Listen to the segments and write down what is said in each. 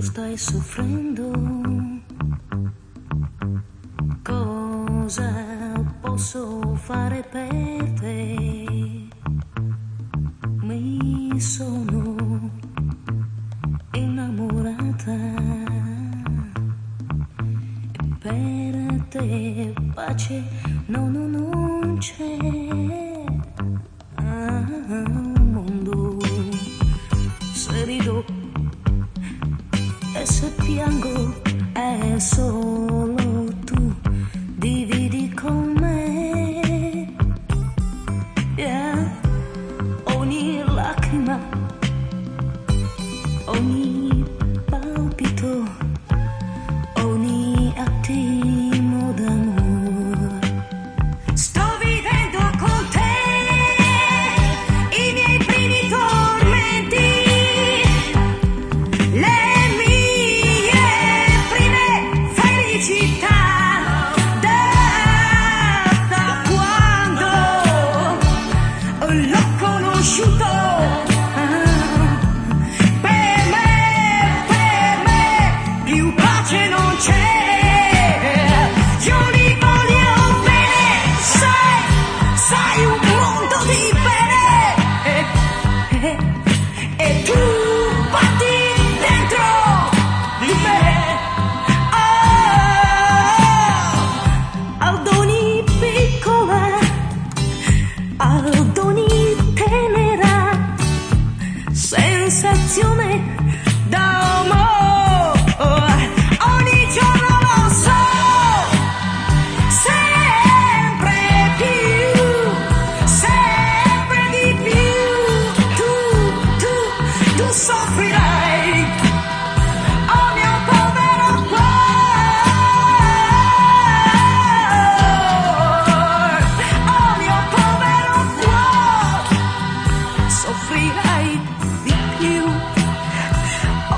tu stai soffrendo. Cosa posso fare per te? Mi sono innamorata e per te pace no, no, non c'è. Ah, mondo, se rido e se piango è solo tu, dividi con me. Yeah. Ogni lacrima, ogni conosciuto. Per me, per me, più pace non c'è. consume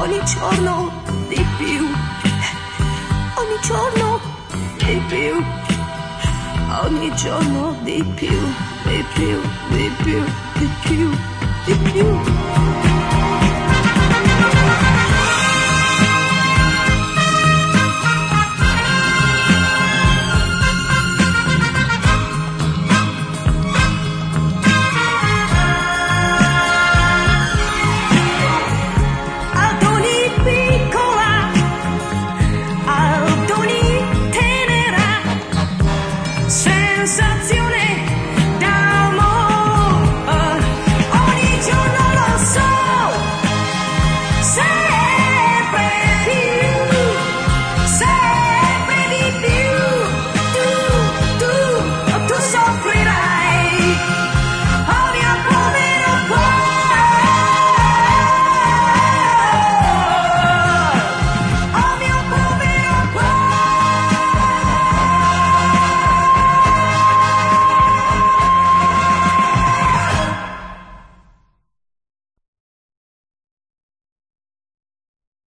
ogni giorno di più, ogni giorno di più, ogni giorno di più, di più, di più, di più, di più.